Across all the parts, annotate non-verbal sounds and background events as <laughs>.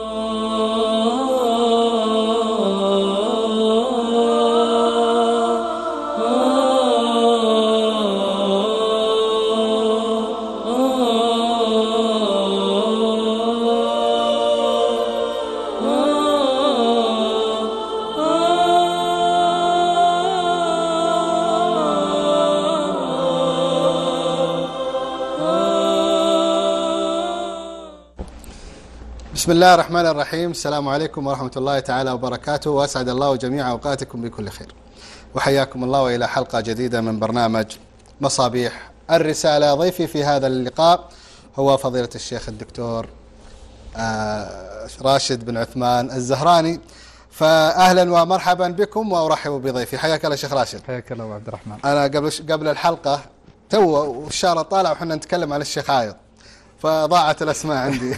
Oh. بسم الله الرحمن الرحيم. السلام عليكم ورحمة الله تعالى وبركاته. وأسعد الله جميع أوقاتكم بكل خير. وحياكم الله وإلى حلقة جديدة من برنامج مصابيح الرسالة. ضيفي في هذا اللقاء هو فضيلة الشيخ الدكتور آه، راشد بن عثمان الزهراني. فأهلا ومرحبا بكم وأرحب بضيفي. حياك الله شيخ راشد. حياك الله عبد الرحمن. أنا قبل قبل الحلقة تو والشارع طالع وحنا نتكلم عن الشيخ عايض. فضاعت الأسماء عندي.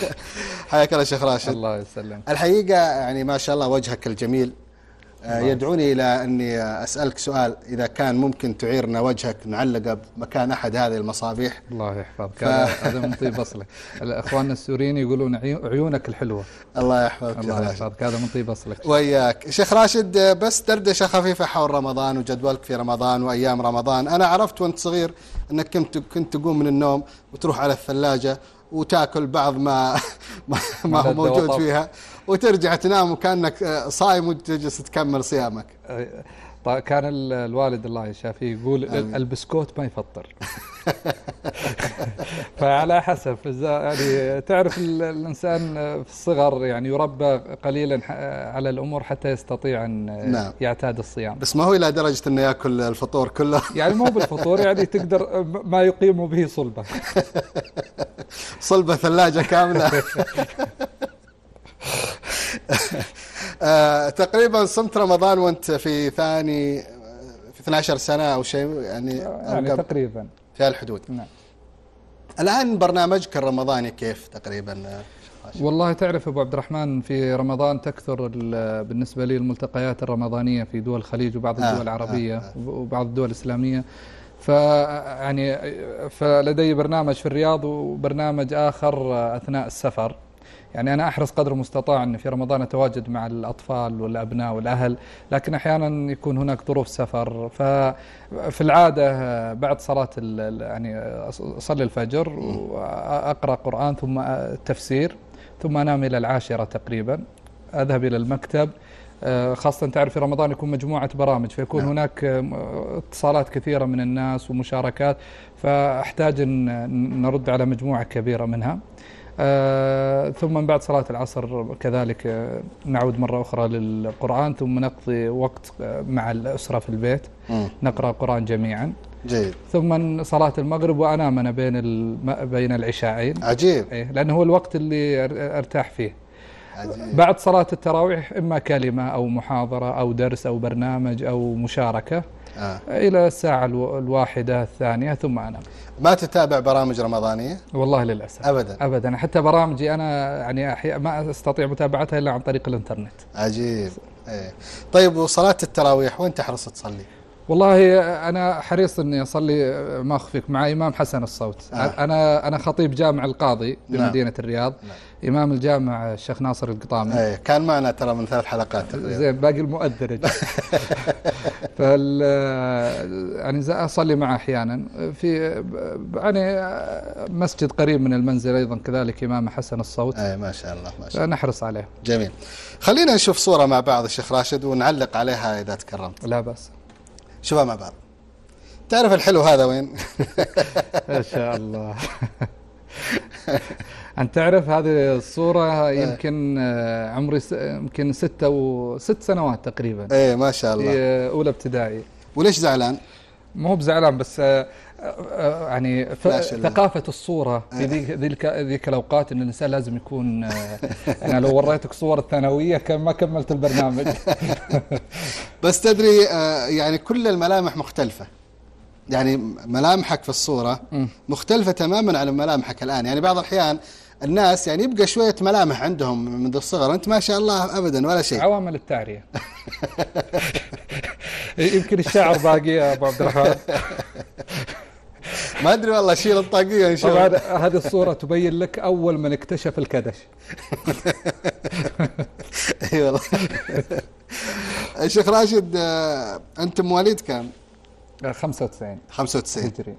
<laughs> حياك الله شيخ راشد. الله يسلمك. الحقيقة يعني ما شاء الله وجهك الجميل. يدعوني إلى أني أسألك سؤال. إذا كان ممكن تعيرنا وجهك نعلقه بمكان أحد هذه المصابيح. الله يحفظك. <laughs> هذا من طيب اصلك اخواننا السوريين يقولون عيو- عيونك الحلوة. الله يحفظك الله يحفظك. هذا من طيب أصلك. وياك شيخ راشد آه، بس دردشة خفيفة حول رمضان وجدولك في رمضان وأيام رمضان. أنا عرفت وأنت صغير أنك كنت كنت تقوم من النوم وتروح على الثلاجة وتاكل بعض <laughs> ما ما, ما هو موجود. فيها وترجع تنام وكأنك آه، صايم وتجلس تكمل صيامك كان ال- الوالد الله يشافيه يقول. البسكوت ما يفطر. <laughs> فعلى حسب. يعني تعرف ال- الإنسان في الصغر يعني يربى قليلا على الأمور حتى يستطيع أن نعم. يعتاد الصيام. بس ما هو إلى درجة أنه يأكل الفطور كله؟ <laughs> يعني مو بالفطور يعني تقدر ما يقيم به صلبة. <laughs> صلبة ثلاجة كاملة. آه، تقريبا صمت رمضان وأنت في ثاني في 12 سنة أو شيء يعني يعني تقريبا. في هالحدود نعم. الآن برنامجك الرمضاني كيف تقريبا؟ آه، والله تعرف أبو عبد الرحمن في رمضان تكثر ال- بالنسبة لي الملتقيات الرمضانية في دول الخليج وبعض آه، الدول العربية آه، وبعض الدول الإسلامية. ف يعني فلدي برنامج في الرياض وبرنامج آخر أثناء السفر. يعني أنا أحرص قدر المستطاع أن في رمضان أتواجد مع الأطفال والأبناء والأهل لكن أحيانا يكون هناك ظروف سفر. ففي العادة بعد ال- يعني أصلي الفجر وأقرأ قرآن ثم تفسير ثم أنام إلى العاشرة تقريبا. أذهب إلى المكتب. آه، خاصة تعرف في رمضان يكون مجموعة برامج فيكون نعم. هناك آه، اتصالات كثيرة من الناس ومشاركات فأحتاج أن نرد على مجموعة كبيرة منها. ثم من بعد صلاة العصر كذلك آه، نعود مرة أخرى للقرآن ثم نقضي وقت آه، مع الأسرة في البيت. نقرأ قرآن جميعا. جيد. ثم صلاة المغرب وأنام أنا بين. بين العشاءين. عجيب. إيه، لأنه هو الوقت اللي أر- أرتاح فيه. عجيب. بعد صلاة التراويح إما كلمة أو محاضرة أو درس أو برنامج أو مشاركة آه. إلى الساعة الو- الواحدة الثانية ثم أنام. ما تتابع برامج رمضانية؟ والله للأسف. ابدا. أبدا. حتى برامجي أنا يعني ما أستطيع متابعتها إلا عن طريق الإنترنت. عجيب. إيه. طيب وصلاة التراويح وين تحرص تصلي؟ والله أنا حريص إني أصلي ما أخفيك مع إمام حسن الصوت. آه. أنا أنا خطيب جامع القاضي نعم. بمدينة الرياض نعم. إمام الجامع الشيخ ناصر القطامي. إيه كان معنا ترى من ثلاث حلقات زين باقي المؤذن. <laughs> فال يعني أصلي معه أحيانا. في يعني مسجد قريب من المنزل أيضا كذلك إمام حسن الصوت. إيه ما شاء الله ما شاء الله. نحرص عليه. جميل. خلينا نشوف صورة مع بعض الشيخ راشد ونعلق عليها إذا تكرمت. لا بأس. شوفها مع بعض. تعرف الحلو هذا وين؟ <laughs> ما شاء الله. <laughs> أنت تعرف هذه الصورة يمكن آه، عمري س- يمكن ستة وست سنوات تقريبا. إيه ما شاء الله. آه، أولى ابتدائي. وليش زعلان؟ مو بزعلان بس آه، يعني ثقافة الصورة في ذيك ذيك الأوقات إن الإنسان لازم يكون آه، يعني لو وريتك صور الثانوية كان ما كملت البرنامج. <laughs> بس تدري آه، يعني كل الملامح مختلفة. يعني ملامحك في الصورة. مختلفة تماما عن ملامحك الآن. يعني بعض الأحيان الناس يعني يبقى شوية ملامح عندهم منذ الصغر. أنت ما شاء الله أبدا ولا شيء. عوامل التعرية. <laughs> يمكن الشعر باقي يا أبو عبد الرحمن. <laughs> ما أدري والله شيل الطاقية إن شاء طبعا الله. هذه الصورة تبين لك أول من اكتشف الكدش. <laughs> أي والله. الشيخ راشد آه، أنت مواليد كم؟ 95 95 هجري.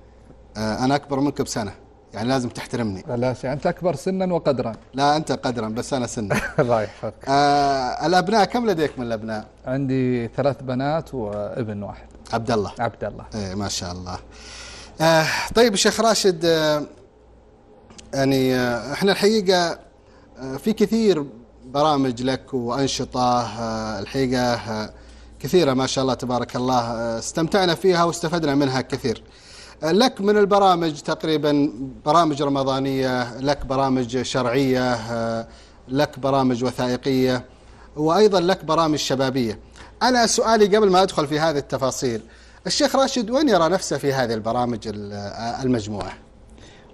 آه، أنا أكبر منك بسنة يعني لازم تحترمني. لا شيء أنت أكبر سنا وقدرا. <laughs> لا أنت قدرا بس أنا سنه <laughs> الله يحفظك. آه الأبناء كم لديك من الأبناء؟ عندي ثلاث بنات وابن واحد. عبد الله. عبد الله. إيه ما شاء الله. آه طيب الشيخ راشد آه يعني آه إحنا الحقيقة آه في كثير برامج لك وأنشطة آه الحقيقة آه كثيرة ما شاء الله تبارك الله آه استمتعنا فيها واستفدنا منها كثير. آه لك من البرامج تقريبا برامج رمضانية لك برامج شرعية آه لك برامج وثائقية وأيضا لك برامج شبابية. أنا سؤالي قبل ما أدخل في هذه التفاصيل الشيخ راشد وين يرى نفسه في هذه البرامج ال- المجموعة؟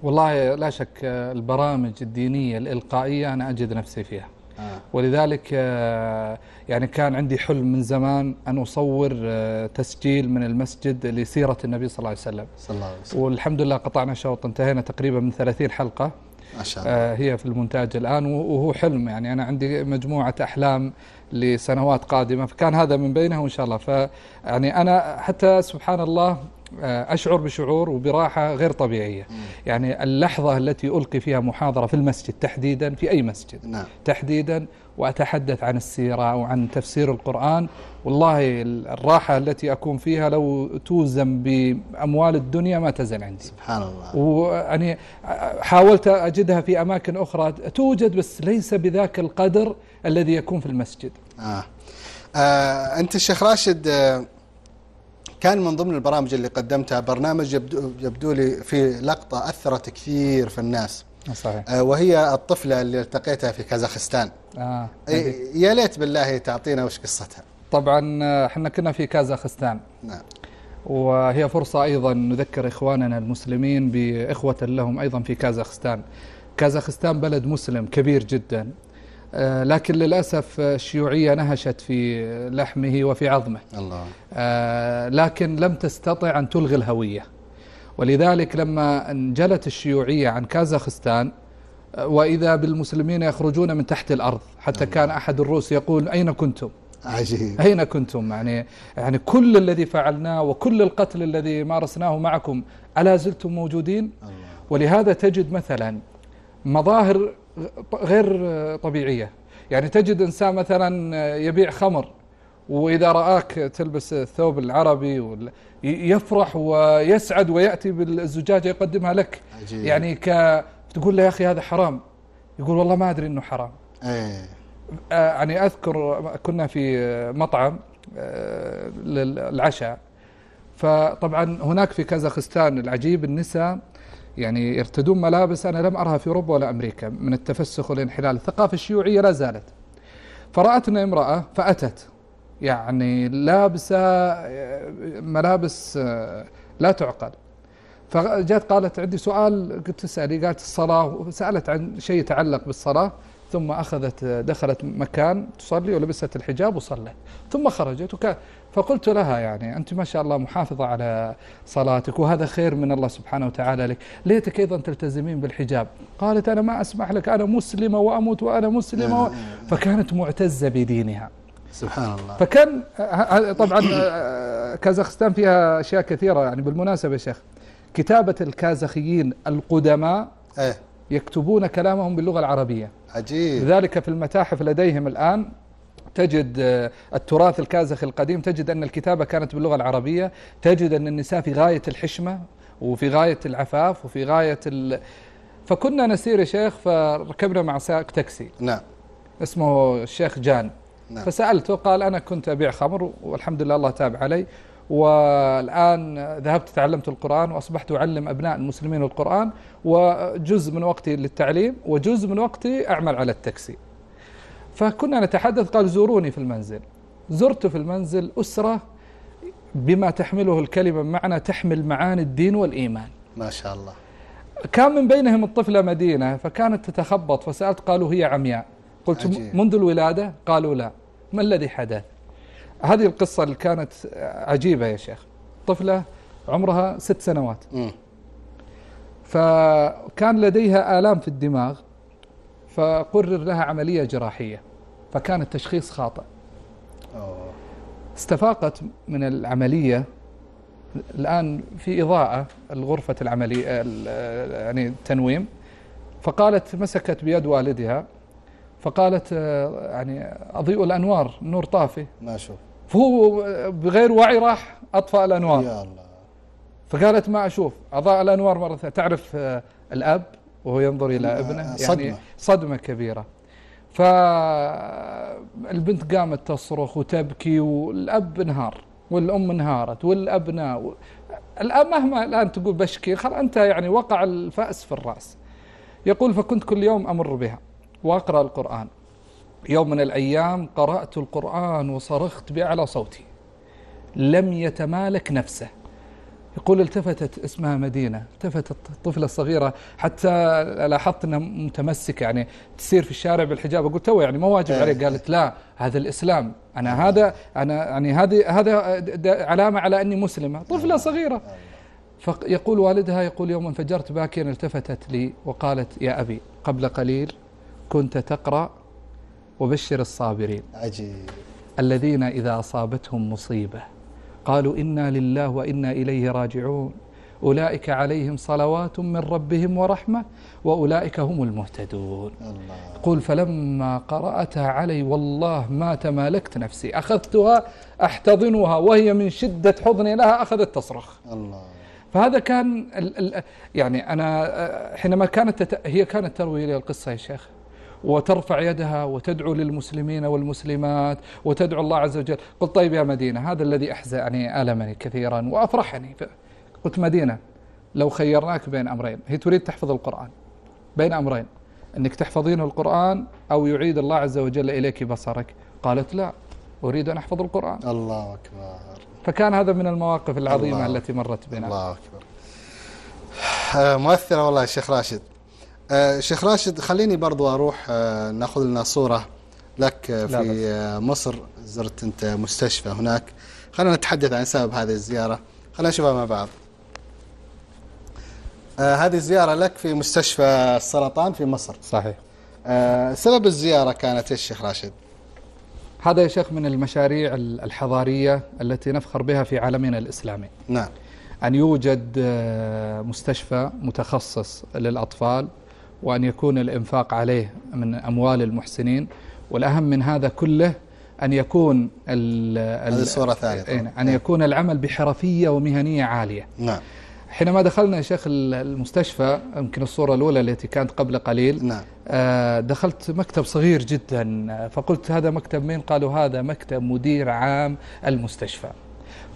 والله لا شك البرامج الدينية الإلقائية أنا أجد نفسي فيها. آه. ولذلك آه، يعني كان عندي حلم من زمان أن أصور آه، تسجيل من المسجد لسيرة النبي صلى الله عليه وسلم. صلى الله عليه وسلم. والحمد لله قطعنا شوط انتهينا تقريبا من 30 حلقة. آه، هي في المونتاج الآن وهو حلم يعني. أنا عندي مجموعة أحلام لسنوات قادمة فكان هذا من بينها وإن شاء الله. فيعني أنا حتى سبحان الله أشعر بشعور وبراحة غير طبيعية. يعني اللحظة التي ألقي فيها محاضرة في المسجد تحديدا في أي مسجد نعم. تحديدا وأتحدث عن السيرة أو عن تفسير القرآن والله الراحة التي أكون فيها لو توزن بأموال الدنيا ما تزن عندي. سبحان الله. ويعني حاولت أجدها في أماكن أخرى. توجد بس ليس بذاك القدر الذي يكون في المسجد. آه. آه أنت الشيخ راشد آه كان من ضمن البرامج اللي قدمتها برنامج يبدو, يبدو لي في لقطة أثرت كثير في الناس. صحيح. آه وهي الطفلة اللي التقيتها في كازاخستان. آه. يا ليت بالله تعطينا وش قصتها. طبعا إحنا كنا في كازاخستان. نعم. وهي فرصة أيضا نذكر إخواننا المسلمين بإخوة لهم أيضا في كازاخستان. كازاخستان بلد مسلم كبير جدا. آه، لكن للأسف الشيوعية نهشت في لحمه وفي عظمه. الله. آه، لكن لم تستطع أن تلغي الهوية. ولذلك لما انجلت الشيوعية عن كازاخستان آه، وإذا بالمسلمين يخرجون من تحت الأرض حتى كان أحد الروس يقول أين كنتم؟ عجيب. أين كنتم؟ يعني يعني كل الذي فعلناه وكل القتل الذي مارسناه معكم ألا زلتم موجودين؟ الله. ولهذا تجد مثلا مظاهر غير طبيعية. يعني تجد إنسان مثلا يبيع خمر وإذا رآك تلبس الثوب العربي يفرح ويسعد ويأتي بالزجاجة يقدمها لك. عجيب. يعني ك تقول له يا أخي هذا حرام. يقول والله ما أدري أنه حرام. إيه. آه، يعني أذكر كنا في مطعم آه، للعشاء. فطبعا هناك في كازاخستان العجيب النساء يعني يرتدون ملابس أنا لم أرها في أوروبا ولا أمريكا من التفسخ والانحلال، الثقافة الشيوعية لا زالت. فراتنا امرأة فأتت يعني لابسة آه، ملابس آه، لا تعقل. فجات قالت عندي سؤال قلت تسألي قالت الصلاة سألت عن شيء يتعلق بالصلاة ثم أخذت دخلت مكان تصلي ولبست الحجاب وصلت ثم خرجت وك فقلت لها يعني أنت ما شاء الله محافظة على صلاتك وهذا خير من الله سبحانه وتعالى لك. ليتك أيضا تلتزمين بالحجاب. قالت أنا ما أسمح لك أنا مسلمة وأموت وأنا مسلمة و... فكانت معتزة بدينها. سبحان الله. فكان طبعا آه، كازاخستان فيها أشياء كثيرة يعني بالمناسبة يا شيخ. كتابة الكازاخيين القدماء إيه. يكتبون كلامهم باللغة العربية. عجيب. لذلك في المتاحف لديهم الآن تجد آه، التراث الكازخي القديم تجد أن الكتابة كانت باللغة العربية تجد أن النساء في غاية الحشمة وفي غاية العفاف وفي غاية ال... فكنا نسير يا شيخ فركبنا مع سائق تاكسي. نعم. اسمه الشيخ جان. نعم. فسألته قال أنا كنت أبيع خمر والحمد لله الله تاب علي والآن ذهبت تعلمت القرآن وأصبحت أعلم أبناء المسلمين القرآن وجزء من وقتي للتعليم وجزء من وقتي أعمل على التاكسي. فكنا نتحدث قال زوروني في المنزل. زرت في المنزل أسرة بما تحمله الكلمة معنى تحمل معاني الدين والإيمان. ما شاء الله. كان من بينهم الطفلة مدينة فكانت تتخبط فسألت قالوا هي عمياء. قلت عجيب. منذ الولادة؟ قالوا لا. ما الذي حدث؟ هذه القصة اللي كانت عجيبة يا شيخ. طفلة عمرها ست سنوات. مم. فكان لديها آلام في الدماغ. فقرر لها عملية جراحية فكان التشخيص خاطئ. استفاقت من العملية. الآن في إضاءة الغرفة العملية يعني التنويم. فقالت مسكت بيد والدها. فقالت يعني أضيء الأنوار النور طافي. ما شوف فهو بغير وعي راح أطفأ الأنوار. يا الله. فقالت ما أشوف. أضاء الأنوار مرة ثانية. تعرف آه، الأب؟ وهو ينظر إلى ابنه يعني صدمة. صدمة كبيرة. فالبنت قامت تصرخ وتبكي والأب انهار والأم انهارت والأبناء الآن مهما الآن تقول بشكي خلاص أنت يعني وقع الفأس في الرأس. يقول فكنت كل يوم أمر بها وأقرأ القرآن. يوم من الأيام قرأت القرآن وصرخت بأعلى صوتي. لم يتمالك نفسه. يقول التفتت اسمها مدينة التفتت الطفلة الصغيرة حتى لاحظت إنها متمسكة يعني تسير في الشارع بالحجاب. أقول تو يعني ما واجب عليك. قالت لا هذا الإسلام. أنا هذا أنا يعني هذه هذا علامة على أني مسلمة طفلة صغيرة. فيقول والدها يقول يوم انفجرت باكيا التفتت لي وقالت يا أبي قبل قليل كنت تقرأ وبشر الصابرين. عجيب. الذين إذا أصابتهم مصيبة. قالوا إنا لله وإنا إليه راجعون. أولئك عليهم صلوات من ربهم ورحمة وأولئك هم المهتدون. الله. يقول فلما قرأتها علي والله ما تمالكت نفسي. أخذتها أحتضنها وهي من شدة حضني لها أخذت تصرخ. الله. فهذا كان يعني أنا آه، حينما كانت هي كانت تروي لي القصة يا شيخ. وترفع يدها وتدعو للمسلمين والمسلمات وتدعو الله عز وجل. قلت طيب يا مدينة هذا الذي أحزأني ألمني كثيرا وأفرحني. قلت مدينة لو خيرناك بين أمرين هي تريد تحفظ القرآن. بين أمرين أنك تحفظين القرآن أو يعيد الله عز وجل إليك بصرك. قالت لا أريد أن أحفظ القرآن. الله أكبر. فكان هذا من المواقف العظيمة الله. التي مرت بنا. الله أكبر. آه، مؤثرة والله الشيخ راشد. آه، شيخ راشد خليني برضو أروح آه، نأخذ لنا صورة لك آه، في. آه، مصر. زرت أنت مستشفى هناك. خلينا نتحدث عن سبب هذه الزيارة. خلينا نشوفها مع بعض. آه، هذه زيارة لك في مستشفى السرطان في مصر. صحيح. آه، سبب الزيارة كانت إيش شيخ راشد؟ هذا يا شيخ من المشاريع الحضارية التي نفخر بها في عالمنا الإسلامي. نعم. أن يوجد مستشفى متخصص للأطفال وأن يكون الإنفاق عليه من أموال المحسنين والأهم من هذا كله أن يكون هذه ال- صورة ثانية طبعاً. إيه، أن يكون العمل بحرفية ومهنية عالية. نعم. حينما دخلنا يا شيخ ال- المستشفى يمكن الصورة الأولى التي كانت قبل قليل نعم. آه، دخلت مكتب صغير جدا. فقلت هذا مكتب مين؟ قالوا هذا مكتب مدير عام المستشفى.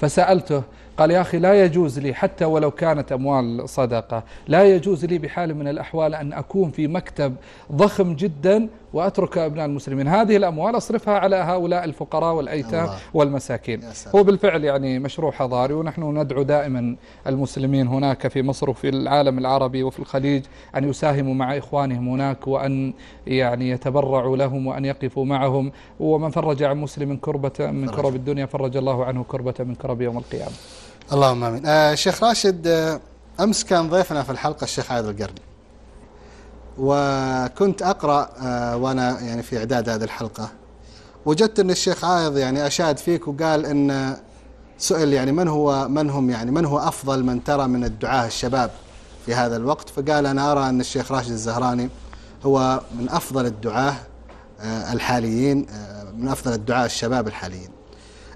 فسألته قال يا أخي لا يجوز لي حتى ولو كانت أموال صدقة لا يجوز لي بحال من الأحوال أن أكون في مكتب ضخم جدا وأترك أبناء المسلمين هذه الأموال أصرفها على هؤلاء الفقراء والأيتام الله. والمساكين. هو بالفعل يعني مشروع حضاري ونحن ندعو دائما المسلمين هناك في مصر وفي العالم العربي وفي الخليج أن يساهموا مع إخوانهم هناك وأن يعني يتبرعوا لهم وأن يقفوا معهم ومن فرج عن مسلم كربة من. كرب الدنيا فرج الله عنه كربة من كرب يوم القيامة اللهم آمين. آه شيخ راشد آه أمس كان ضيفنا في الحلقة الشيخ عادل القرني. وكنت أقرأ آه وأنا يعني في إعداد هذه الحلقة وجدت أن الشيخ عايض يعني أشاد فيك وقال أن سئل يعني من هو من هم يعني من هو أفضل من ترى من الدعاة الشباب في هذا الوقت فقال أنا أرى أن الشيخ راشد الزهراني هو من أفضل الدعاة آه الحاليين آه من أفضل الدعاة الشباب الحاليين.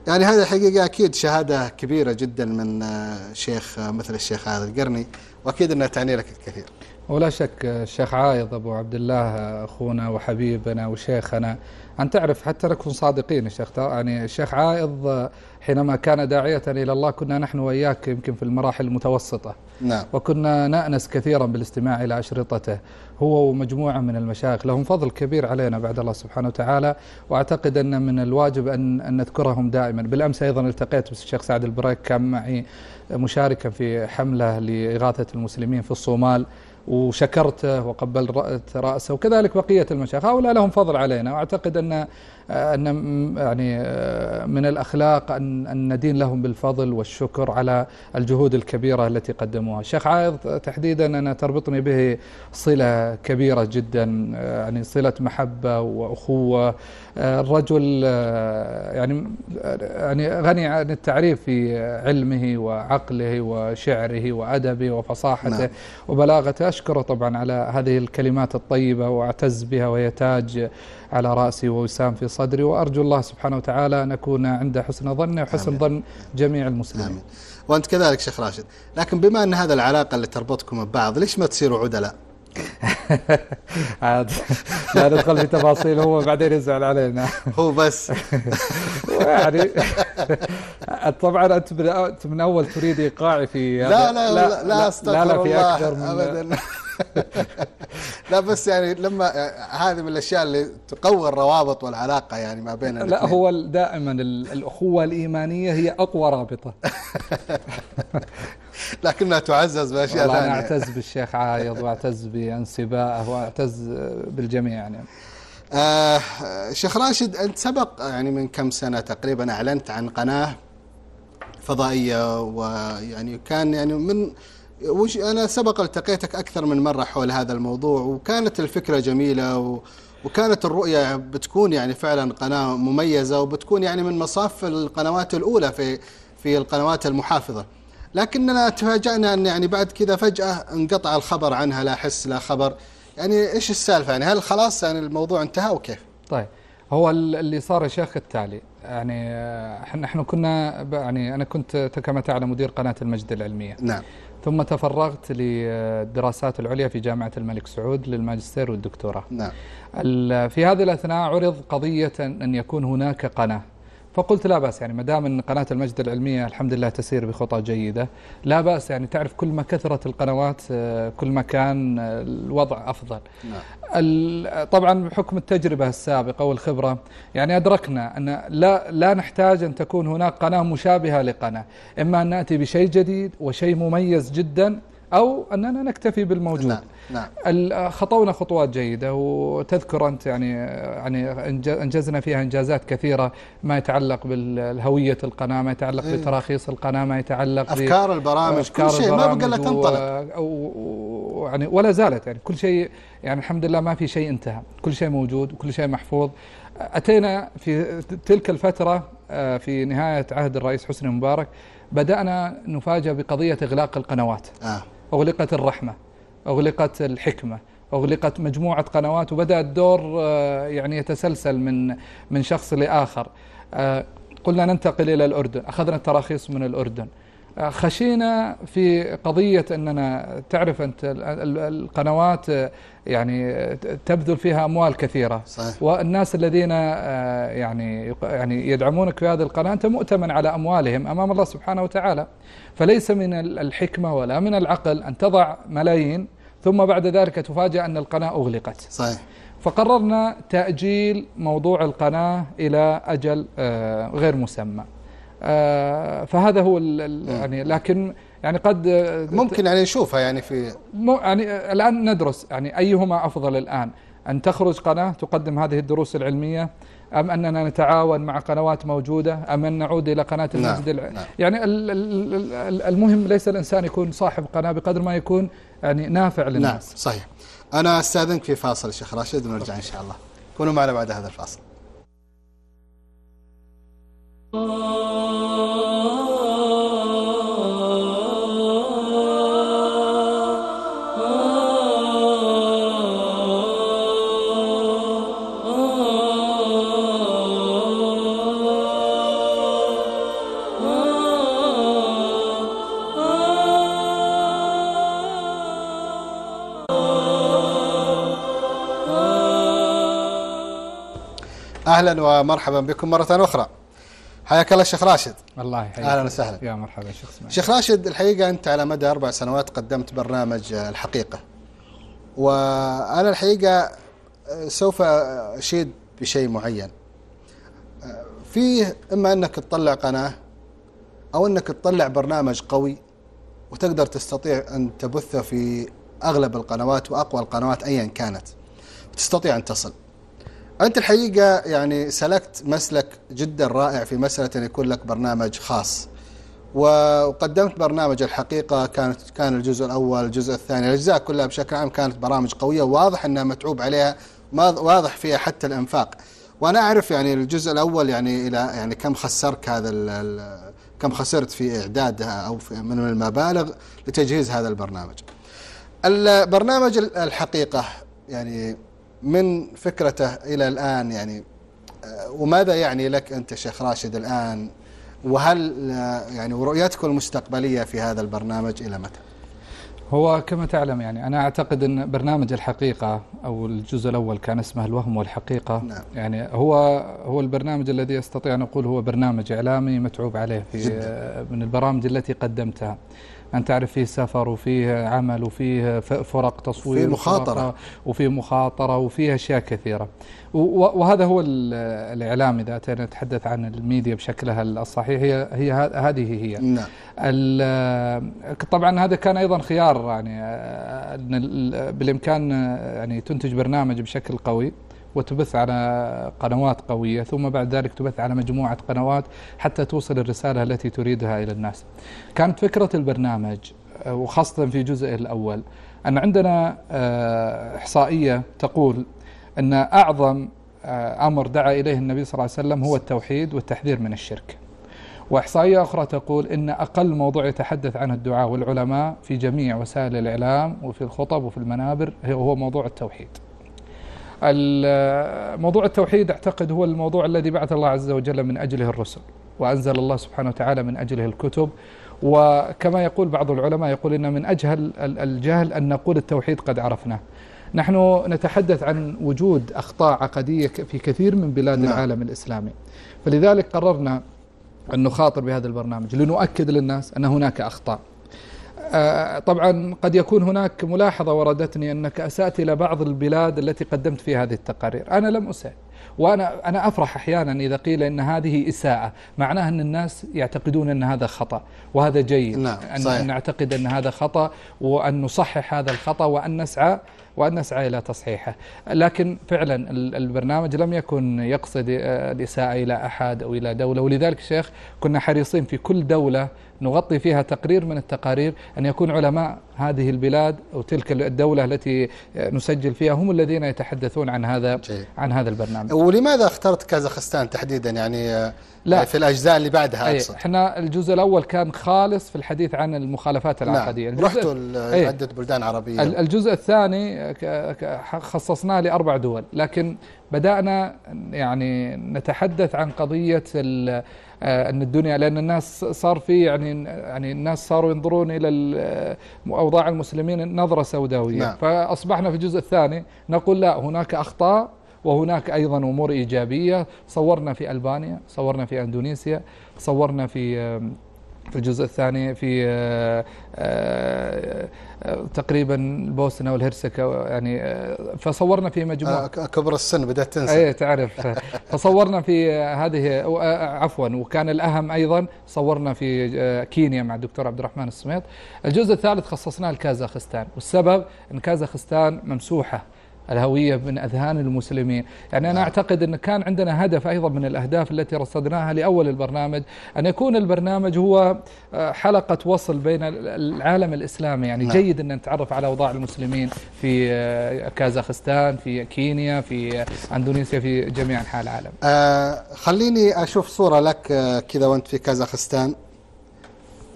يعني هذه الحقيقة أكيد شهادة كبيرة جدا من آه، شيخ آه، مثل الشيخ هذا القرني وأكيد أنها تعني لك الكثير. ولا شك الشيخ عايض أبو عبد الله أخونا وحبيبنا وشيخنا. أن تعرف حتى نكون صادقين الشيخ يعني الشيخ عايض حينما كان داعية إلى الله كنا نحن وإياك يمكن في المراحل المتوسطة. نعم. وكنا نأنس كثيرا بالاستماع إلى أشرطته هو ومجموعة من المشايخ. لهم فضل كبير علينا بعد الله سبحانه وتعالى وأعتقد أن من الواجب أن, أن نذكرهم دائما. بالأمس أيضا التقيت بالشيخ سعد البريك كان معي مشاركا في حملة لإغاثة المسلمين في الصومال. وشكرته وقبلت رأسه وكذلك بقية المشايخ. هؤلاء لهم فضل علينا. وأعتقد أن أن يعني من الأخلاق أن ندين لهم بالفضل والشكر على الجهود الكبيرة التي قدموها. الشيخ عايض تحديدا أنا تربطني به صلة كبيرة جدا يعني صلة محبة وأخوة. الرجل يعني يعني غني عن التعريف في علمه وعقله وشعره وأدبه وفصاحته نعم. وبلاغته. أشكره طبعا على هذه الكلمات الطيبة وأعتز بها وهي تاج على رأسي ووسام في صدري وأرجو الله سبحانه وتعالى أن أكون عند حسن ظنه وحسن ظن جميع المسلمين. آمين. وأنت كذلك شيخ راشد. لكن بما أن هذا العلاقة اللي تربطكم ببعض ليش ما تصيروا عدلاء؟ <laughs> عاد لا ندخل في تفاصيل هو بعدين يزعل علينا. <laughs> هو بس. يعني <laughs> طبعا أنت من أول تريد إيقاعي في لا لا لا لا, لا, لا, لا في أكثر من ابدا. <laughs> لا بس يعني لما هذه من الأشياء اللي تقوي الروابط والعلاقة يعني ما بين لا هو دائما الأخوة الإيمانية هي أقوى رابطة. <laughs> لكنها تعزز بأشياء ثانية أنا أعتز بالشيخ عايض وأعتز بانصبائه وأعتز بالجميع يعني. آه شيخ راشد أنت سبق يعني من كم سنة تقريبا أعلنت عن قناة فضائية ويعني كان يعني من وش أنا سبق التقيتك أكثر من مرة حول هذا الموضوع وكانت الفكرة جميلة و وكانت الرؤية بتكون يعني فعلا قناة مميزة وبتكون يعني من مصاف القنوات الأولى في في القنوات المحافظة. لكننا تفاجأنا أن يعني بعد كذا فجأة انقطع الخبر عنها لا حس لا خبر. يعني إيش السالفة يعني؟ هل خلاص يعني الموضوع انتهى وكيف طيب هو اللي صار يا شيخ التالي يعني إحنا إحنا كنا يعني أنا كنت كما تعلم مدير قناة المجد العلمية. نعم. ثم تفرغت للدراسات العليا في جامعة الملك سعود للماجستير والدكتوراه نعم. في هذه الأثناء عرض قضية أن يكون هناك قناة فقلت لا بأس يعني ما دام إن قناة المجد العلمية الحمد لله تسير بخطى جيدة لا بأس يعني تعرف كل ما كثرت القنوات كل ما كان الوضع أفضل نعم. طبعا بحكم التجربة السابقة والخبرة يعني أدركنا أن لا لا نحتاج أن تكون هناك قناة مشابهة لقناة إما أن نأتي بشيء جديد وشيء مميز جدا أو أننا نكتفي بالموجود نعم. نعم. خطونا خطوات جيدة وتذكر أنت يعني يعني أنجزنا فيها إنجازات كثيرة ما يتعلق بالهوية القناة ما يتعلق إيه؟ بتراخيص القناة ما يتعلق أفكار البرامج أفكار كل شيء ما بقى تنطلق يعني ولا زالت يعني كل شيء يعني الحمد لله ما في شيء انتهى كل شيء موجود وكل شيء محفوظ أتينا في تلك الفترة آه، في نهاية عهد الرئيس حسني مبارك بدأنا نفاجأ بقضية إغلاق القنوات آه. أغلقت الرحمة أغلقت الحكمة أغلقت مجموعة قنوات وبدأ الدور آه، يعني يتسلسل من من شخص لآخر. آه، قلنا ننتقل إلى الأردن أخذنا التراخيص من الأردن. آه، خشينا في قضية أننا تعرف أنت القنوات يعني تبذل فيها أموال كثيرة. صحيح. والناس الذين يعني يعني يدعمونك في هذه القناة أنت مؤتمن على أموالهم أمام الله سبحانه وتعالى. فليس من الحكمة ولا من العقل أن تضع ملايين ثم بعد ذلك تفاجأ أن القناة أغلقت. صحيح. فقررنا تأجيل موضوع القناة إلى أجل آه، غير مسمى. آه، فهذا هو يعني لكن يعني قد ممكن يعني نشوفها يعني في يعني الآن ندرس يعني أيهما أفضل الآن أن تخرج قناة تقدم هذه الدروس العلمية أم أننا نتعاون مع قنوات موجودة أم أن نعود إلى قناة نعم، المسجد نعم. نعم. يعني المهم ليس الإنسان يكون صاحب قناة بقدر ما يكون يعني نافع للناس نعم صحيح أنا أستاذنك في فاصل شيخ راشد ونرجع إن شاء الله كونوا معنا بعد هذا الفاصل <laughs> أهلا ومرحبا بكم مرة أخرى. حياك الله شيخ راشد. الله يحييك أهلا وسهلا. يا مرحبا شيخ إسماعيل. شيخ راشد الحقيقة أنت على مدى أربع سنوات قدمت برنامج الحقيقة. وأنا الحقيقة سوف أشيد بشيء معين. فيه إما أنك تطلع قناة أو أنك تطلع برنامج قوي وتقدر تستطيع أن تبثه في أغلب القنوات وأقوى القنوات أيا كانت. تستطيع أن تصل. أنت الحقيقة يعني سلكت مسلك جدا رائع في مسألة أن يكون لك برنامج خاص. وقدمت برنامج الحقيقة كانت كان الجزء الأول الجزء الثاني الأجزاء كلها بشكل عام كانت برامج قوية واضح أنها متعوب عليها واضح فيها حتى الإنفاق. وأنا أعرف يعني الجزء الأول يعني إلى يعني كم خسرك هذا كم خسرت في إعدادها أو في من المبالغ لتجهيز هذا البرنامج. البرنامج الحقيقة يعني من فكرته إلى الآن يعني آه، وماذا يعني لك أنت شيخ راشد الآن وهل آه، يعني ورؤيتكم المستقبلية في هذا البرنامج إلى متى؟ هو كما تعلم يعني أنا أعتقد أن برنامج الحقيقة أو الجزء الأول كان اسمه الوهم والحقيقة نعم. يعني هو هو البرنامج الذي أستطيع أن أقول هو برنامج إعلامي متعوب عليه في جدا. من البرامج التي قدمتها أن تعرف فيه سفر وفيه عمل وفيه فرق تصوير وفيه مخاطرة. وفيه مخاطرة وفيه أشياء كثيرة. وهذا هو الإعلام إذا نتحدث عن الميديا بشكلها الصحيح. هي, هي هذه هي. نعم. طبعا هذا كان أيضا خيار يعني بالإمكان يعني تنتج برنامج بشكل قوي. وتبث على قنوات قوية ثم بعد ذلك تبث على مجموعة قنوات حتى توصل الرسالة التي تريدها إلى الناس. كانت فكرة البرنامج آه، وخاصة في جزء الأول أن عندنا آه، إحصائية تقول أن أعظم آه، أمر دعا إليه النبي صلى الله عليه وسلم هو التوحيد والتحذير من الشرك. وإحصائية أخرى تقول إن أقل موضوع يتحدث عنه الدعاء والعلماء في جميع وسائل الإعلام وفي الخطب وفي المنابر هو موضوع التوحيد. موضوع التوحيد أعتقد هو الموضوع الذي بعث الله عز وجل من أجله الرسل وأنزل الله سبحانه وتعالى من أجله الكتب. وكما يقول بعض العلماء يقول إن من أجهل الجهل أن نقول التوحيد قد عرفناه. نحن نتحدث عن وجود أخطاء عقدية في كثير من بلاد نعم. العالم الإسلامي. فلذلك قررنا أن نخاطر بهذا البرنامج لنؤكد للناس أن هناك أخطاء. طبعا قد يكون هناك ملاحظة وردتني أنك أسأت إلى بعض البلاد التي قدمت فيها هذه التقارير. أنا لم أسأل وأنا أنا أفرح أحيانا إذا قيل أن هذه إساءة. معناها أن الناس يعتقدون أن هذا خطأ وهذا جيد. نعم أن نعتقد أن هذا خطأ وأن نصحح هذا الخطأ وأن نسعى وأن نسعى إلى تصحيحه. لكن فعلا البرنامج لم يكن يقصد الإساءة إلى أحد أو إلى دولة. ولذلك شيخ كنا حريصين في كل دولة نغطي فيها تقرير من التقارير أن يكون علماء هذه البلاد أو تلك الدولة التي نسجل فيها هم الذين يتحدثون عن هذا جيد. عن هذا البرنامج. ولماذا اخترت كازاخستان تحديدا؟ يعني لا. في الأجزاء اللي بعدها أقصد. إحنا الجزء الأول كان خالص في الحديث عن المخالفات العقدية. نعم. رحتوا عدة بلدان عربية. الجزء الثاني خصصناه لأربع دول لكن بدأنا يعني نتحدث عن قضية آه، أن الدنيا لأن الناس صار في يعني يعني الناس صاروا ينظرون إلى أوضاع المسلمين نظرة سوداوية نعم. فأصبحنا في الجزء الثاني نقول لا هناك أخطاء وهناك أيضا أمور إيجابية صورنا في ألبانيا صورنا في أندونيسيا صورنا في في الجزء الثاني في آه، آه، تقريبا البوسنة والهرسك يعني آه، فصورنا في مجموعة. كبر السن بدأت تنسى. اي تعرف. <laughs> فصورنا في هذه عفوا وكان الأهم أيضا صورنا في كينيا مع الدكتور عبد الرحمن السميط. الجزء الثالث خصصناه لكازاخستان والسبب أن كازاخستان ممسوحة. الهوية من أذهان المسلمين. يعني أنا. أعتقد أن كان عندنا هدف أيضا من الأهداف التي رصدناها لأول البرنامج أن يكون البرنامج هو آه، حلقة وصل بين العالم الإسلامي. يعني نعم. جيد أن نتعرف على أوضاع المسلمين في آه، كازاخستان في كينيا في أندونيسيا في جميع أنحاء العالم. آه خليني أشوف صورة لك آه، كذا وأنت في كازاخستان.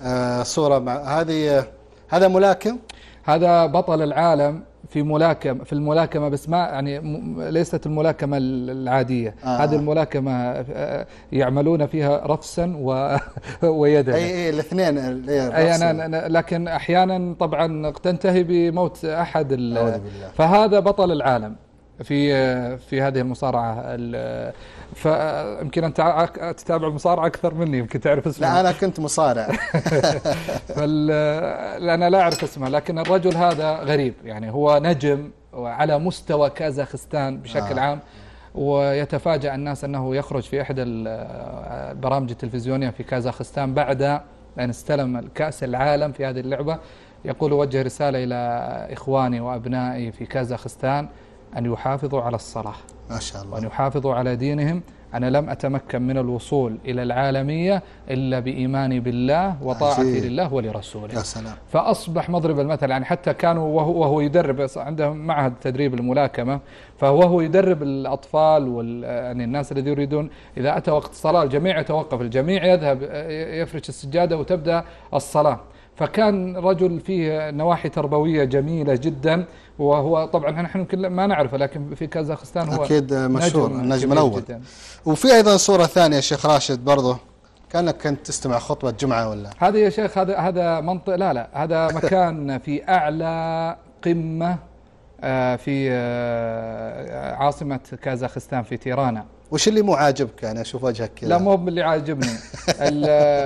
آه صورة مع هذه هذا ملاكم؟ هذا بطل العالم. في ملاكمة في الملاكمة بس ما يعني ليست الملاكمة العادية. آه. هذه الملاكمة آه، يعملون فيها رفسا و <laughs> ويدا. أي, أي الاثنين أي أنا لكن أحيانا طبعا تنتهي بموت أحد فهذا بطل العالم. في في هذه المصارعة فيمكن أنت تتابع المصارعة أكثر مني يمكن تعرف اسمه لا أنا كنت مصارع. <laughs> <laughs> فال... أنا لا أعرف اسمه لكن الرجل هذا غريب يعني هو نجم على مستوى كازاخستان بشكل آه. عام ويتفاجأ الناس أنه يخرج في إحدى البرامج التلفزيونية في كازاخستان بعد أن استلم كأس العالم في هذه اللعبة. يقول وجه رسالة إلى إخواني وأبنائي في كازاخستان أن يحافظوا على الصلاة. ما شاء وأن الله يحافظوا على دينهم. أنا لم أتمكن من الوصول إلى العالمية إلا بإيماني بالله وطاعتي. لله ولرسوله. يا سلام. فأصبح مضرب المثل يعني حتى كانوا وهو, وهو يدرب عنده معهد تدريب الملاكمة فهو يدرب الأطفال وال يعني الناس الذين يريدون إذا أتى وقت الصلاة الجميع يتوقف الجميع يذهب يفرش السجادة وتبدأ الصلاة. فكان رجل فيه نواحي تربوية جميلة جدا وهو طبعا نحن يمكن ما نعرفه لكن في كازاخستان هو أكيد مشهور نجم النجم جداً. وفي أيضا صورة ثانية شيخ راشد برضه كأنك كنت تستمع خطبة جمعة ولا؟ هذا يا شيخ هذا هذا منطق لا لا. هذا <laughs> مكان في أعلى قمة آه، في آه، عاصمة كازاخستان في تيرانا. وش اللي مو عاجبك؟ يعني أشوف وجهك كذا. لا مو باللي عاجبني. <laughs>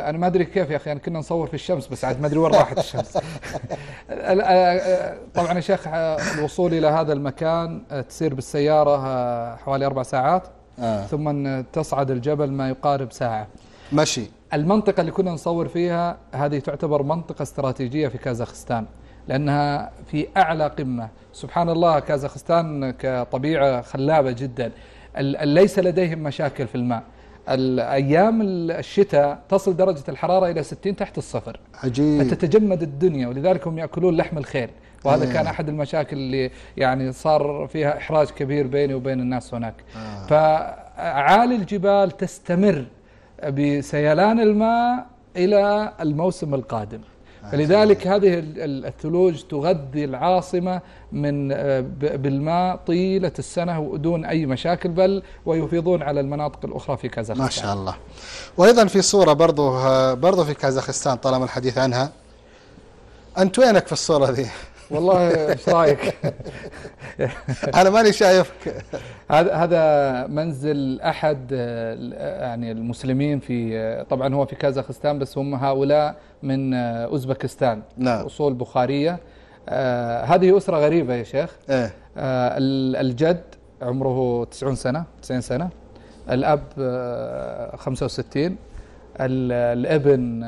أنا ما أدري كيف يا أخي يعني كنا نصور في الشمس بس عاد ما أدري وين راحت الشمس. <laughs> ال- طبعا يا شيخ الوصول إلى هذا المكان تسير بالسيارة حوالي أربع ساعات آه. ثم تصعد الجبل ما يقارب ساعة. مشي. المنطقة اللي كنا نصور فيها هذه تعتبر منطقة استراتيجية في كازاخستان لأنها في أعلى قمة. سبحان الله كازاخستان كطبيعة خلابة جدا. ليس لديهم مشاكل في الماء. الأيام الشتاء تصل درجة الحرارة إلى 60 تحت الصفر. عجيب. فتتجمد الدنيا ولذلك هم يأكلون لحم الخيل. وهذا آه. كان أحد المشاكل اللي يعني صار فيها إحراج كبير بيني وبين الناس هناك. آه. فعالي الجبال تستمر بسيلان الماء إلى الموسم القادم. فلذلك هذه ال- ال- الثلوج تغذي العاصمة من آه، بالماء طيلة السنة ودون أي مشاكل بل ويفيضون على المناطق الأخرى في كازاخستان. ما شاء الله. وأيضا في صورة برضه آه، برضه في كازاخستان طالما الحديث عنها. أنت وينك في الصورة ذي والله إيش رأيك؟ أنا ماني شايفك. هذا هذا منزل أحد آه، يعني المسلمين في آه، طبعا هو في كازاخستان بس هم هؤلاء من آه، أوزبكستان نعم. أصول بخارية. آه، هذه أسرة غريبة يا شيخ. إيه. آه، ال- الجد عمره 90 سنة 90 سنة. الأب آه، 65 ال- الابن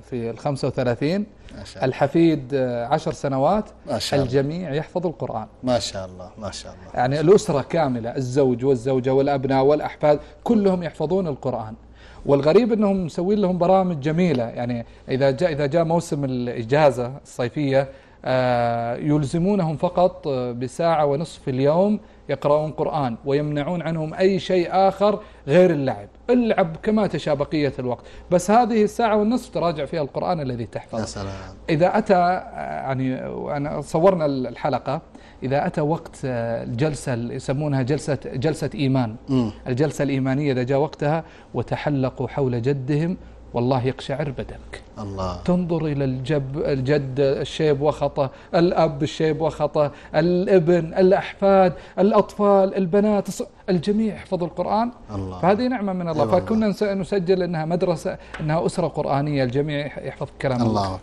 في ال 35 ما شاء الله الحفيد 10 سنوات ما شاء الله. الجميع يحفظ القرآن. ما شاء الله ما شاء الله. يعني الأسرة كاملة الزوج والزوجة والأبناء والأحفاد كلهم يحفظون القرآن. والغريب إنهم مسوين لهم برامج جميلة. يعني إذا جاء إذا جاء موسم الإجازة الصيفية آه، يلزمونهم فقط آه، بساعة ونصف في اليوم يقرؤون قرآن ويمنعون عنهم أي شيء آخر غير اللعب. العب كما تشاء بقية الوقت. بس هذه الساعة والنصف تراجع فيها القرآن الذي تحفظه إذا أتى آه، يعني وأنا صورنا الحلقة. إذا أتى وقت آه، الجلسة اللي يسمونها جلسة جلسة إيمان. مم. الجلسة الإيمانية إذا جاء وقتها وتحلقوا حول جدهم والله يقشعر بدنك الله. تنظر إلى الجب الجد الشيب وخطه الأب الشيب وخطه الابن الأحفاد الأطفال البنات الجميع يحفظ القرآن. الله. فهذه نعمة من الله. أي والله. فكنا نس- نسجل أنها مدرسة أنها أسرة قرآنية الجميع يحفظ كلام الله. الله.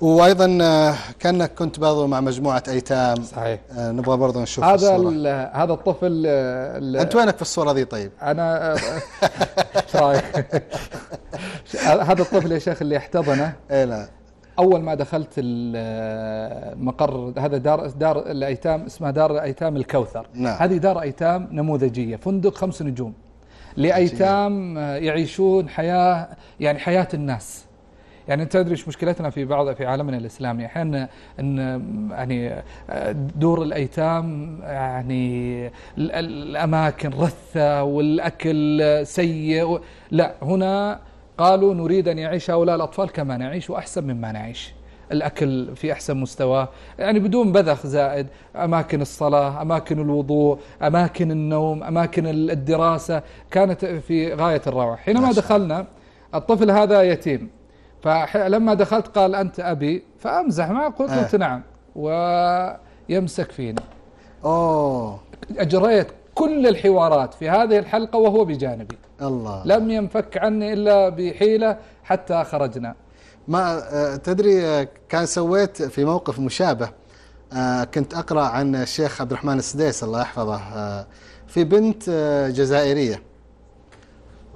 وأيضا آه، كأنك كنت برضه مع مجموعة أيتام. صحيح. آه، نبغى برضه نشوف هذا الصورة. ال- هذا الطفل آه، ال- أنت وينك في الصورة ذي طيب؟ أنا رايك؟ <laughs> <laughs> هذا الطفل يا شيخ اللي احتضنه إيه لا. أول ما دخلت ال- المقر هذا دار دار الأيتام اسمها دار الايتام الكوثر. نعم. هذه دار أيتام نموذجية فندق خمس نجوم. لأيتام يعيشون حياة يعني حياة الناس. يعني أنت تدري مشكلتنا في بعض في عالمنا الإسلامي؟ أحيانا إن يعني دور الأيتام يعني ال- الأماكن رثة والأكل سيء لا هنا قالوا نريد أن يعيش هؤلاء الأطفال كما نعيش وأحسن مما نعيش. الأكل في أحسن مستوى يعني بدون بذخ زائد أماكن الصلاة أماكن الوضوء أماكن النوم أماكن الدراسة كانت في غاية الروعه حينما ما شاء دخلنا الطفل هذا يتيم. فلما دخلت قال أنت أبي فأمزح معه قلت, آه. قلت نعم ويمسك فيني أوه. أجريت كل الحوارات في هذه الحلقة وهو بجانبي. الله. لم ينفك عني إلا بحيلة حتى خرجنا. ما آه، تدري آه، كان سويت في موقف مشابه. آه، كنت أقرأ عن الشيخ عبد الرحمن السديس الله يحفظه. آه، في بنت آه، جزائرية.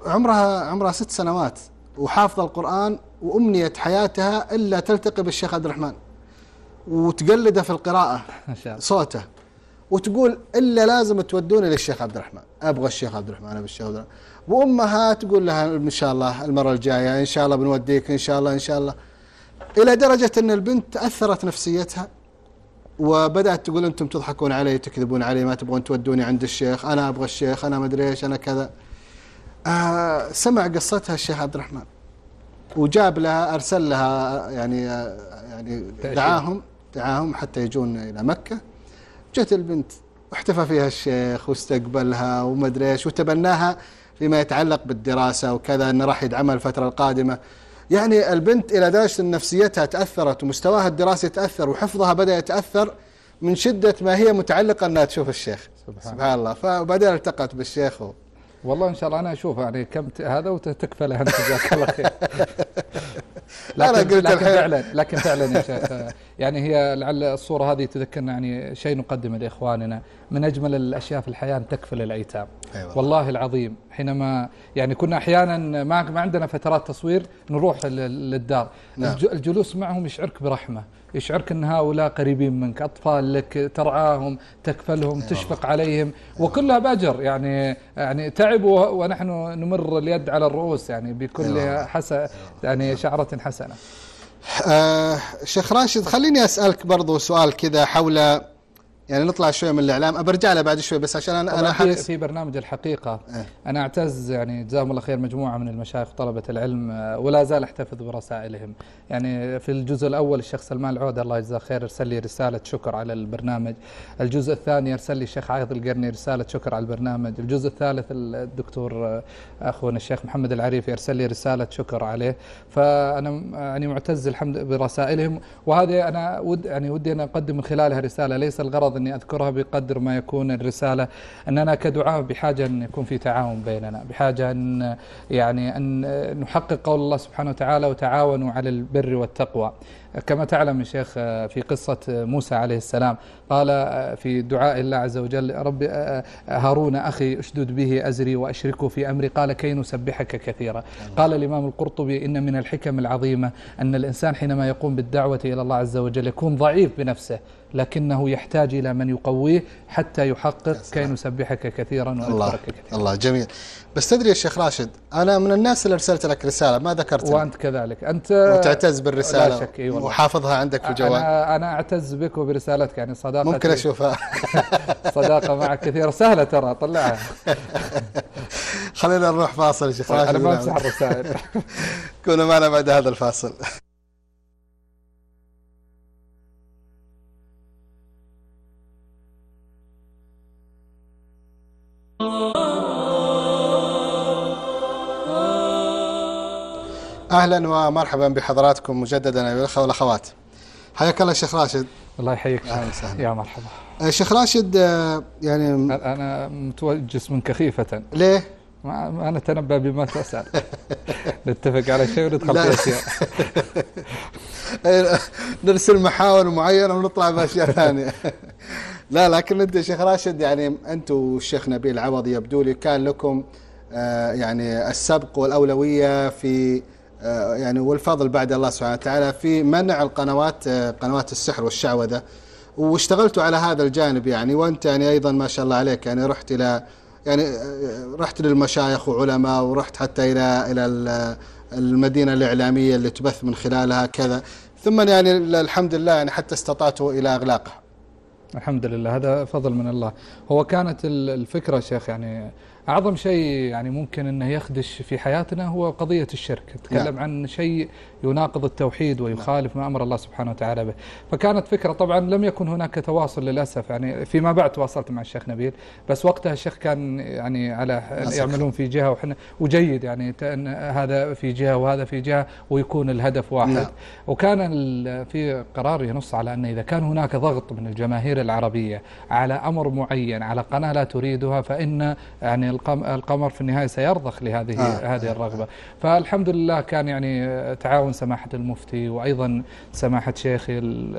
عمرها عمرها ست سنوات وحافظة القرآن وأمنية حياتها إلا تلتقي بالشيخ عبد الرحمن وتقلده في القراءة <laughs> صوته وتقول إلا لازم تودوني للشيخ عبد الرحمن. أبغى الشيخ عبد الرحمن أبغى الشيخ عبد الرحمن. وأمها تقول لها إن شاء الله المرة الجاية إن شاء الله بنوديك إن شاء الله إن شاء الله. إلى درجة إن البنت تاثرت نفسيتها وبدأت تقول أنتم تضحكون علي تكذبون علي ما تبغون تودوني عند الشيخ أنا أبغى الشيخ أنا ما أدري إيش أنا كذا. آه سمع قصتها الشيخ عبد الرحمن. وجاب لها أرسل لها يعني يعني. دعاهم دعاهم حتى يجون إلى مكة جت البنت واحتفى فيها الشيخ واستقبلها وما أدري إيش وتبناها فيما يتعلق بالدراسة وكذا إنه راح يدعمها الفترة القادمة. يعني البنت إلى درجة إن نفسيتها تأثرت ومستواها الدراسي تأثر وحفظها بدأ يتأثر من شدة ما هي متعلقة إنها تشوف الشيخ. سبحان سبحان الله فبعدين التقت بالشيخ و... والله إن شاء الله أنا أشوف يعني كم ت- هذا وتكفى له أنت جزاك الله خير <laughs> أنا لكن قلت لكن الحين. فعلا لكن فعلا يا شيخ آه، يعني هي لعل الصورة هذه تذكرنا يعني شيء نقدمه لإخواننا من أجمل الأشياء في الحياة أن تكفل الأيتام أيوة. والله العظيم حينما يعني كنا أحيانا ما ما عندنا فترات تصوير نروح لل- للدار نعم. الج- الجلوس معهم يشعرك برحمة يشعرك إن هؤلاء قريبين منك اطفال لك ترعاهم تكفلهم تشفق عليهم وكلها بأجر. يعني يعني تعبوا ونحن نمر اليد على الرؤوس يعني بكل. حسن يعني شعرة حسنة. آه شيخ راشد خليني أسألك برضو سؤال كذا حول يعني نطلع شوي من الإعلام. ابرجع له بعد شوي بس عشان أنا أنا في, حريص في برنامج الحقيقة. إيه. أنا أعتز يعني جزاهم الله خير مجموعة من المشايخ طلبة العلم آه، ولا زال أحتفظ برسائلهم. يعني في الجزء الأول الشيخ سلمان العودة الله يجزاه خير أرسل لي رسالة شكر على البرنامج. الجزء الثاني أرسل لي الشيخ عايض القرني رسالة شكر على البرنامج. الجزء الثالث الدكتور آه، أخونا الشيخ محمد العريفي أرسل لي رسالة شكر عليه. فأنا م- يعني معتز الحمد برسائلهم. وهذه أنا ود يعني ودي أن أقدم من خلالها رسالة ليس الغرض أني أذكرها بقدر ما يكون الرسالة أننا كدعاة بحاجة أن يكون في تعاون بيننا بحاجة أن يعني أن نحقق قول الله سبحانه وتعالى وتعاونوا على البر والتقوى. كما تعلم يا شيخ في قصة موسى عليه السلام قال في دعاء الله عز وجل رب هارون أخي أشدد به أزري وأشركه في أمري. قال كي نسبحك كثيرا. قال الإمام القرطبي إن من الحكم العظيمة أن الإنسان حينما يقوم بالدعوة إلى الله عز وجل يكون ضعيف بنفسه لكنه يحتاج إلى من يقويه حتى يحقق كي نسبحك كثيرا الله ونذكرك كثيرا. الله جميل. بس تدري يا شيخ راشد أنا من الناس اللي أرسلت لك رسالة ما ذكرت وأنت كذلك. أنت وتعتز بالرسالة. لا شك، إي والله. وحافظها عندك في الجوال أنا, أنا أعتز بك وبرسالتك يعني صداقة ممكن أشوفها. <laughs> صداقة معك كثيرة. سهلة ترى طلعها. <laughs> خلينا نروح فاصل يا شيخ راشد أنا ما أمسح الرسائل. <laughs> كونوا معنا بعد هذا الفاصل. أهلا ومرحبا بحضراتكم مجددا ايها الاخوه والأخوات. حياك الله شيخ راشد. الله يحييك. أهلا وسهلا. يا مرحبا. آه، شيخ راشد آه، يعني أنا متوجس منك خيفة ليه؟ ما أتنبأ بما تسأل. <laughs> نتفق على شيء وندخل. في أشياء. <laughs> نرسل محاور معينة ونطلع بأشياء ثانية. <laughs> لا لكن أنت يا شيخ راشد يعني أنت والشيخ نبيل عوض يبدو لي كان لكم يعني السبق والأولوية في يعني والفضل بعد الله سبحانه وتعالى في منع القنوات آه، قنوات السحر والشعوذة. واشتغلتوا على هذا الجانب يعني وأنت يعني أيضا ما شاء الله عليك يعني رحت إلى يعني آه، رحت للمشايخ وعلماء ورحت حتى إلى إلى ال- المدينة الإعلامية اللي تبث من خلالها كذا. ثم يعني الحمد لله يعني حتى استطعتوا إلى إغلاقها. الحمد لله هذا فضل من الله. هو كانت ال- الفكرة شيخ يعني أعظم شيء يعني ممكن أنه يخدش في حياتنا هو قضية الشرك نتكلم نعم. عن شيء يناقض التوحيد ويخالف ما أمر الله سبحانه وتعالى به فكانت فكرة طبعا لم يكن هناك تواصل للأسف يعني فيما بعد تواصلت مع الشيخ نبيل بس وقتها الشيخ كان يعني على. يعملون في جهة وحنا وجيد يعني هذا في جهة وهذا في جهة ويكون الهدف واحد نعم. وكان في قرار ينص على أن إذا كان هناك ضغط من الجماهير العربية على أمر معين على قناة لا تريدها فإن يعني القم- القمر في النهاية سيرضخ لهذه آه. هذه الرغبة فالحمد لله كان يعني تعاون سماحة المفتي وأيضا سماحة شيخي ال-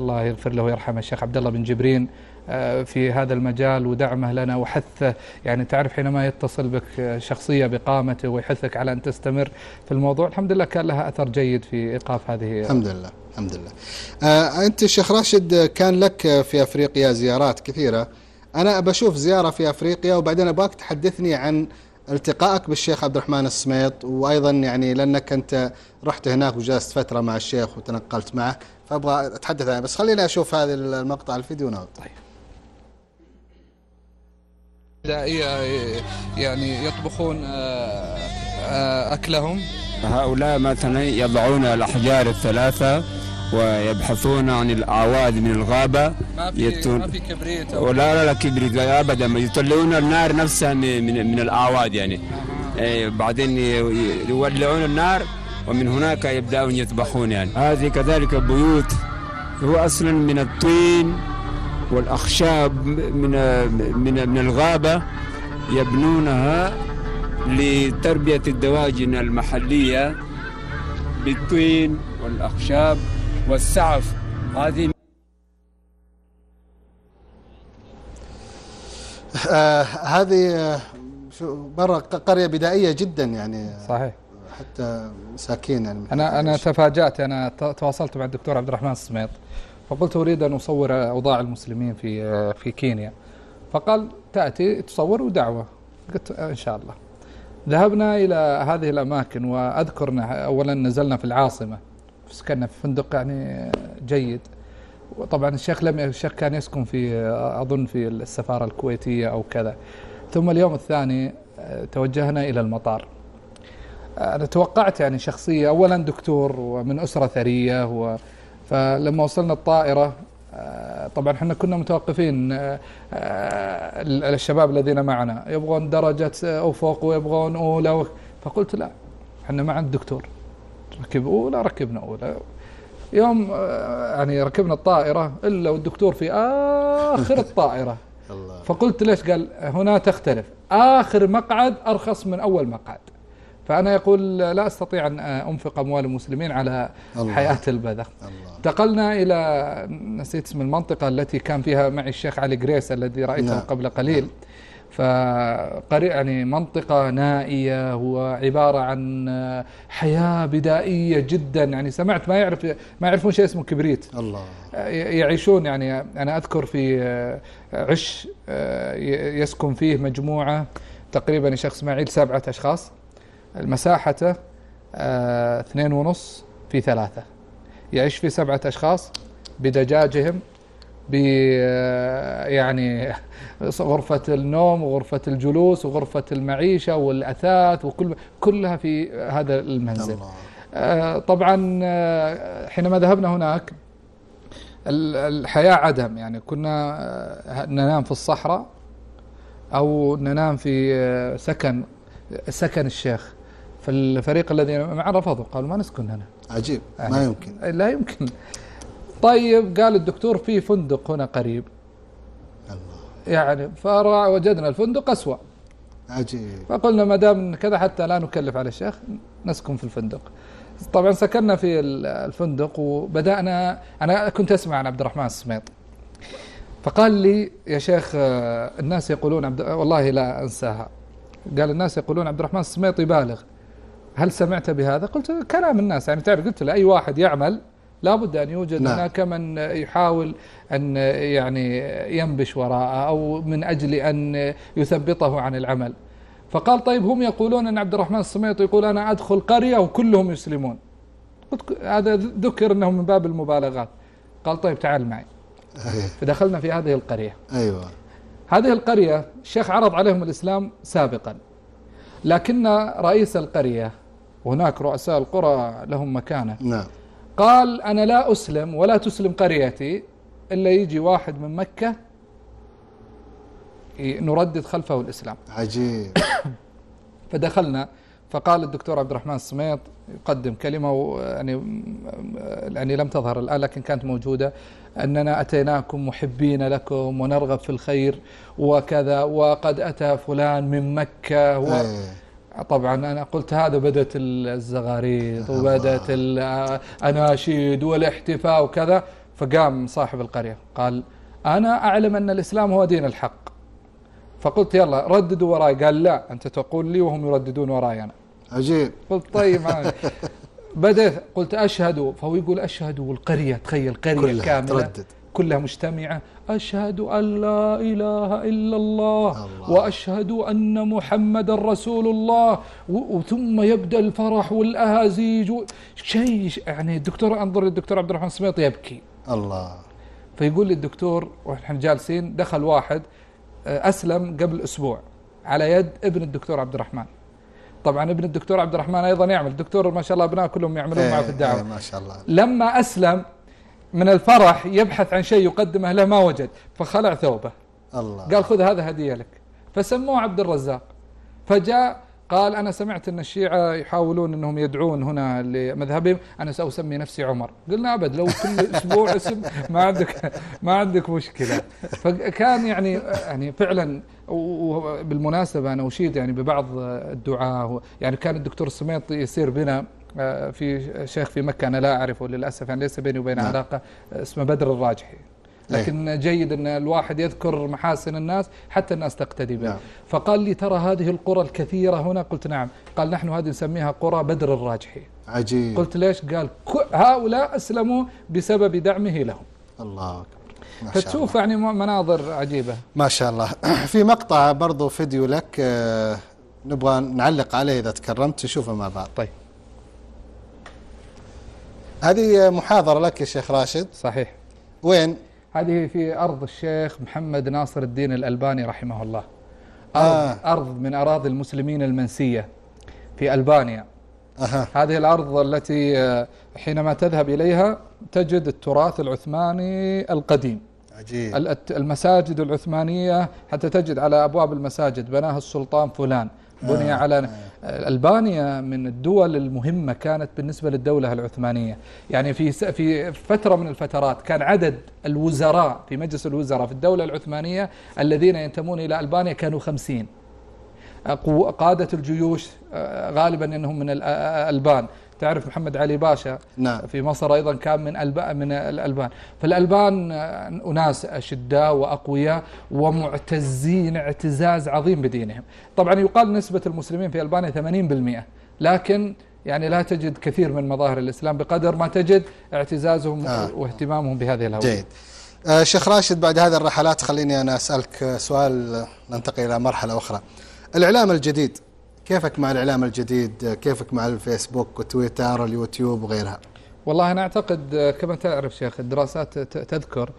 الله يغفر له ويرحمه الشيخ عبد الله بن جبرين آه، في هذا المجال ودعمه لنا وحثه. يعني تعرف حينما يتصل بك شخصية بقامته ويحثك على أن تستمر في الموضوع الحمد لله كان لها أثر جيد في إيقاف هذه الحمد لله الحمد لله. آه أنت شيخ راشد كان لك في أفريقيا زيارات كثيرة. أنا بشوف زيارة في أفريقيا وبعدين أبغاك تحدثني عن التقائك بالشيخ عبد الرحمن السميط وأيضا يعني لأنك أنت رحت هناك وجلست فترة مع الشيخ وتنقلت معه فأبغى أتحدث عنه بس خليني أشوف هذا المقطع الفيديو ونعود طيب. يعني يطبخون آه، آه، أكلهم. هؤلاء مثلا يضعون الأحجار الثلاثة ويبحثون عن الأعواد من الغابة ما في يتون... ما في كبريت أو ولا لا, لا كبريت ابدا. يطلعون النار نفسها من, من, من الأعواد يعني. أي بعدين يولعون النار ومن هناك يبدأون يطبخون يعني. هذه كذلك بيوت. هو أصلا من الطين والأخشاب من من من الغابة يبنونها لتربية الدواجن المحلية بالطين والأخشاب. والسعف. هذه آه هذه آه، برا قرية بدائية جدا يعني. صحيح. حتى مساكين يعني. أنا أنا تفاجأت أنا تواصلت مع الدكتور عبد الرحمن السميط فقلت أريد أن أصور أوضاع المسلمين في آه، في كينيا. فقال تأتي تصور ودعوة. قلت إن شاء الله. ذهبنا إلى هذه الأماكن واذكر اولا نزلنا في العاصمة. سكننا في فندق يعني جيد. وطبعا الشيخ لم الشيخ كان يسكن في أظن في السفارة الكويتية أو كذا. ثم اليوم الثاني آه، توجهنا إلى المطار. أنا توقعت يعني شخصية اولا دكتور ومن أسرة ثرية و فلما وصلنا الطائرة آه، طبعا إحنا كنا متوقفين آه، الشباب الذين معنا. يبغون درجة افق ويبغون أولى فقلت لا إحنا مع الدكتور ركب أولى ركبنا أولى. يوم آه، يعني ركبنا الطائرة إلا والدكتور في آخر <laughs> الطائرة. فقلت ليش؟ قال هنا تختلف. آخر مقعد أرخص من أول مقعد. فأنا يقول لا أستطيع أن أنفق أموال المسلمين على الله. حياة البذخ. انتقلنا إلى نسيت اسم المنطقة التي كان فيها معي الشيخ علي جريس الذي رأيته نعم. قبل قليل. نعم. فقرية يعني منطقة نائية هو عبارة عن حياة بدائية جدا. يعني سمعت ما يعرف ما يعرفون شيء اسمه كبريت. الله. يعيشون يعني أنا أذكر في عش يسكن فيه مجموعة تقريبا يا شيخ إسماعيل سبعة أشخاص. مساحته اثنين ونص في ثلاثة. يعيش في سبعة أشخاص بدجاجهم ب يعني غرفة النوم وغرفة الجلوس وغرفة المعيشة والأثاث وكل كلها في هذا المنزل. الله. آه، طبعا آه، حينما ذهبنا هناك الحياة عدم. يعني كنا آه، ننام في الصحراء أو ننام في سكن سكن الشيخ. فالفريق الذي معه رفضوا قالوا ما نسكن هنا. عجيب. يعني ما يمكن. لا يمكن. طيب قال الدكتور في فندق هنا قريب. يعني فوجدنا الفندق أسوأ. عجيب. فقلنا ما دام كذا حتى لا نكلف على الشيخ نسكن في الفندق. طبعا سكننا في الفندق وبدأنا أنا كنت أسمع عن عبد الرحمن السميط. فقال لي يا شيخ الناس يقولون عبد والله لا أنساها. قال الناس يقولون عبد الرحمن السميط يبالغ. هل سمعت بهذا؟ قلت كلام الناس. يعني تعرف قلت له أي واحد يعمل لابد أن يوجد نعم. هناك من يحاول أن يعني ينبش وراءه أو من أجل أن يثبطه عن العمل. فقال طيب هم يقولون أن عبد الرحمن السميط يقول أنا أدخل قرية وكلهم يسلمون. هذا ذكر أنه من باب المبالغات. قال طيب تعال معي. أيوة. فدخلنا في هذه القرية. أيوة. هذه القرية الشيخ عرض عليهم الإسلام سابقا. لكن رئيس القرية وهناك رؤساء القرى لهم مكانة. نعم. قال أنا لا أسلم ولا تسلم قريتي إلا يجي واحد من مكة نردد خلفه الإسلام. عجيب. <coughs> فدخلنا فقال الدكتور عبد الرحمن السميط يقدم كلمة يعني يعني لم تظهر الآن لكن كانت موجودة أننا أتيناكم محبين لكم ونرغب في الخير وكذا وقد أتى فلان من مكة و أيه. طبعا أنا قلت هذا بدأت الزغاريد وبدأت الأناشيد والاحتفاء وكذا فقام صاحب القرية قال أنا أعلم أن الإسلام هو دين الحق. فقلت يلا رددوا وراي. قال لا أنت تقول لي وهم يرددون وراي أنا. عجيب. قلت طيب <laughs> بدأت قلت أشهد فهو يقول أشهد والقرية تخيل قرية كاملة. تردد. كلها مجتمعة. أشهد أن لا إله إلا الله, الله. وأشهد أن محمد رسول الله. وثم يبدأ الفرح والأهازيج شيء يعني الدكتور أنظر للدكتور عبد الرحمن السميط يبكي. الله. فيقول لي الدكتور وإحنا جالسين دخل واحد آه، أسلم قبل أسبوع على يد ابن الدكتور عبد الرحمن. طبعا ابن الدكتور عبد الرحمن أيضا يعمل. الدكتور ما شاء الله أبناء كلهم يعملون معه في إيه، الدعوة. إيه، ما شاء الله. لما أسلم من الفرح يبحث عن شيء يقدمه له ما وجد فخلع ثوبه. الله. قال خذ هذا هدية لك. فسموه عبد الرزاق. فجاء قال أنا سمعت أن الشيعة يحاولون أنهم يدعون هنا لمذهبهم. أنا سأسمي نفسي عمر. قلنا أبد لو كل أسبوع اسم ما عندك ما عندك مشكلة. فكان يعني يعني فعلا وبالمناسبة أنا أشيد يعني ببعض الدعاة يعني كان الدكتور السميط يسير بنا. في شيخ في مكة أنا لا أعرفه للأسف يعني ليس بيني وبينه نعم. علاقة اسمه بدر الراجحي. لكن جيد أن الواحد يذكر محاسن الناس حتى الناس تقتدي به. نعم. فقال لي ترى هذه القرى الكثيرة هنا؟ قلت نعم. قال نحن هذه نسميها قرى بدر الراجحي. عجيب. قلت ليش؟ قال هؤلاء أسلموا بسبب دعمه لهم. الله أكبر. فتشوف. يعني مناظر عجيبة. ما شاء الله. <clears throat> في مقطع برضو فيديو لك آه، نبغى نعلق عليه إذا تكرمت نشوفه مع بعض. طيب. هذه محاضرة لك يا شيخ راشد. صحيح. وين؟ هذه في أرض الشيخ محمد ناصر الدين الألباني رحمه الله. أرض, آه. أرض من أراضي المسلمين المنسية في ألبانيا. أها. هذه الأرض التي آه، حينما تذهب إليها تجد التراث العثماني القديم. عجيب. المساجد العثمانية حتى تجد على أبواب المساجد بناها السلطان فلان. بني آه، على ألبانيا من الدول المهمة كانت بالنسبة للدولة العثمانية. يعني في في فترة من الفترات كان عدد الوزراء في مجلس الوزراء في الدولة العثمانية الذين ينتمون إلى ألبانيا كانوا خمسين. قو- قادة الجيوش آه، غالبا إنهم من الالبان تعرف محمد علي باشا نعم. في مصر أيضا كان من من الألبان. فالألبان آه، أناس أشداء وأقوياء ومعتزين اعتزاز عظيم بدينهم. طبعا يقال نسبة المسلمين في ألبانيا 80% لكن يعني لا تجد كثير من مظاهر الإسلام بقدر ما تجد اعتزازهم آه. واهتمامهم بهذه الهوية. جيد. آه، شيخ راشد بعد هذه الرحلات خليني أنا أسألك سؤال ننتقل إلى مرحلة أخرى. الإعلام الجديد كيفك مع الإعلام الجديد؟ كيفك مع الفيسبوك وتويتر واليوتيوب وغيرها؟ والله أنا أعتقد كما تعرف شيخ الدراسات تذكر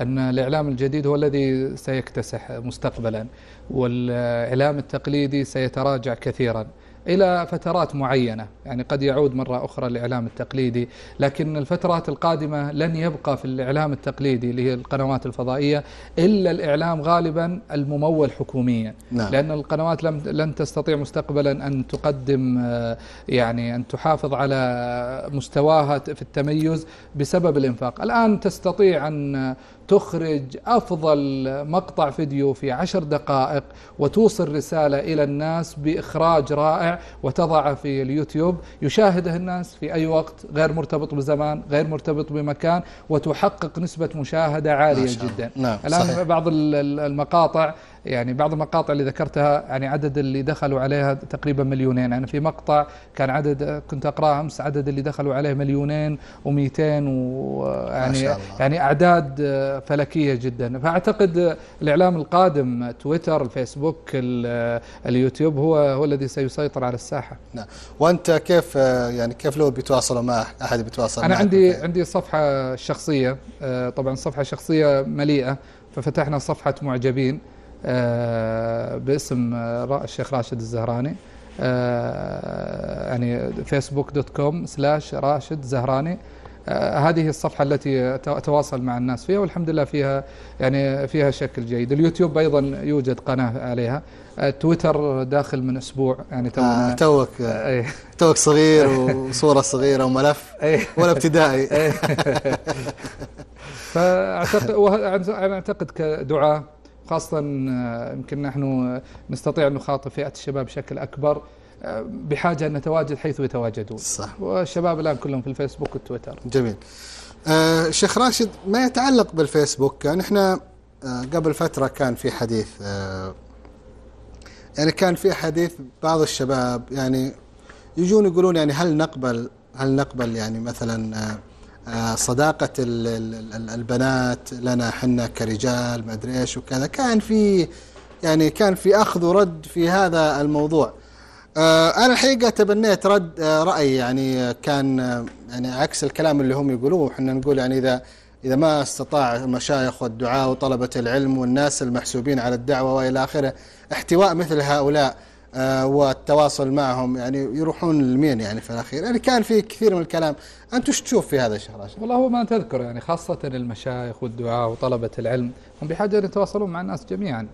أن الإعلام الجديد هو الذي سيكتسح مستقبلا والإعلام التقليدي سيتراجع كثيرا. إلى فترات معينة يعني قد يعود مرة أخرى الإعلام التقليدي لكن الفترات القادمة لن يبقى في الإعلام التقليدي اللي هي القنوات الفضائية إلا الإعلام غالبا الممول حكوميا نعم. لأن القنوات لم لن تستطيع مستقبلا أن تقدم آه، يعني أن تحافظ على مستواها في التميز بسبب الإنفاق الآن تستطيع أن تخرج أفضل مقطع فيديو في عشر دقائق وتوصل رسالة إلى الناس بإخراج رائع وتضعه في اليوتيوب يشاهده الناس في أي وقت غير مرتبط بزمان غير مرتبط بمكان وتحقق نسبة مشاهدة عالية. جدا نعم، الآن صحيح. بعض ال- ال- المقاطع يعني بعض المقاطع اللي ذكرتها يعني عدد اللي دخلوا عليها تقريبا مليونين. يعني في مقطع كان عدد كنت اقراه أمس عدد اللي دخلوا عليه مليونين و200 ويعني. يعني أعداد فلكية جدا. فأعتقد الإعلام القادم تويتر الفيسبوك ال- اليوتيوب هو هو الذي سيسيطر على الساحة. نعم. وأنت كيف يعني كيف لو بيتواصلوا معك أحد بيتواصل أنا عندي بال Face؟ عندي صفحة شخصية آه، طبعا صفحة شخصية مليئة ففتحنا صفحة معجبين. باسم آه، را- الشيخ راشد الزهراني. آه، يعني فيسبوك dot com slash راشد زهراني. آه، هذه الصفحة التي أت- أتواصل مع الناس فيها والحمد لله فيها يعني فيها شكل جيد. اليوتيوب أيضا يوجد قناة عليها. تويتر داخل من أسبوع يعني آه توك. آه، أي <laughs> توك صغير <laughs> وصورة صغيرة وملف. أي ولا ابتدائي. <laughs> فاعتقد وه- أنا أعتقد كدعاة خاصة آه، يمكن نحن نستطيع أن نخاطب فئة الشباب بشكل أكبر آه، بحاجة أن نتواجد حيث يتواجدون. صح. والشباب الآن كلهم في الفيسبوك والتويتر. جميل. آه شيخ راشد ما يتعلق بالفيسبوك؟ يعني إحنا آه، قبل فترة كان في حديث آه، يعني كان في حديث بعض الشباب يعني يجون يقولون يعني هل نقبل هل نقبل يعني مثلا آه، آه، صداقة ال- ال- البنات لنا حنا كرجال ما أدري إيش وكذا. كان في يعني كان في أخذ ورد في هذا الموضوع. آه، أنا الحقيقة تبنيت رد آه، رأي يعني آه، كان آه، يعني عكس الكلام اللي هم يقولوه. إحنا نقول يعني إذا إذا ما استطاع المشايخ والدعاء وطلبة العلم والناس المحسوبين على الدعوة وإلى آخره احتواء مثل هؤلاء. آه، والتواصل معهم يعني يروحون لمين يعني في الأخير؟ يعني كان في كثير من الكلام. أنت إيش تشوف في هذا راشد؟ والله هو ما تذكر يعني خاصة المشايخ والدعاء وطلبة العلم هم بحاجة أن يتواصلون مع الناس جميعا.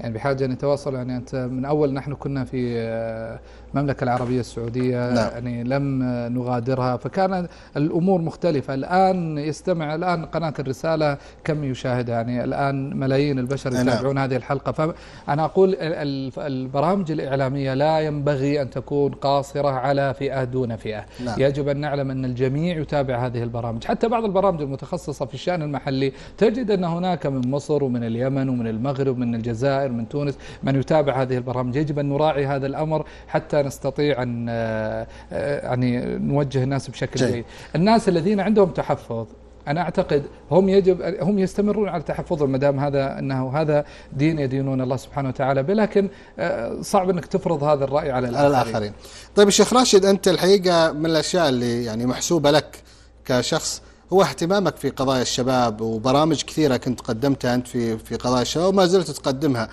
يعني بحاجة أن يتواصلوا يعني أنت من أول نحن كنا في آه، المملكة العربية السعودية نعم. يعني لم نغادرها فكان الأمور مختلفة الآن يستمع الآن قناة الرسالة كم يشاهدها يعني الآن ملايين البشر نعم. يتابعون هذه الحلقة فأنا أقول ال- ال- البرامج الإعلامية لا ينبغي أن تكون قاصرة على فئة دون فئة نعم. يجب أن نعلم أن الجميع يتابع هذه البرامج حتى بعض البرامج المتخصصة في الشأن المحلي تجد أن هناك من مصر ومن اليمن ومن المغرب ومن الجزائر ومن تونس من يتابع هذه البرامج. يجب أن نراعي هذا الأمر حتى نستطيع أن آه، يعني نوجه الناس بشكل جيد. الناس الذين عندهم تحفظ أنا أعتقد هم يجب هم يستمرون على تحفظهم ما دام هذا أنه هذا دين يدينون الله سبحانه وتعالى به لكن آه، صعب أنك تفرض هذا الرأي على على الآخرين. الآخرين. طيب الشيخ راشد أنت الحقيقة من الأشياء اللي يعني محسوبة لك كشخص هو اهتمامك في قضايا الشباب وبرامج كثيرة كنت قدمتها أنت في في قضايا الشباب وما زلت تقدمها.